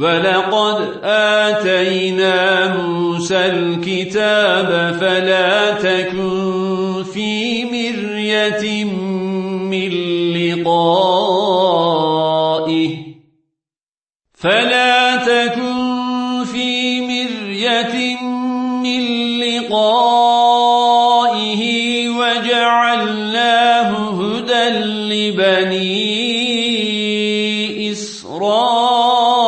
ولقد آتينا موسى الكتاب فلا تكن في مرية من لقائه. فلا تكن في مرية من لقائه وجعلناه هدى لبني إسرائيل.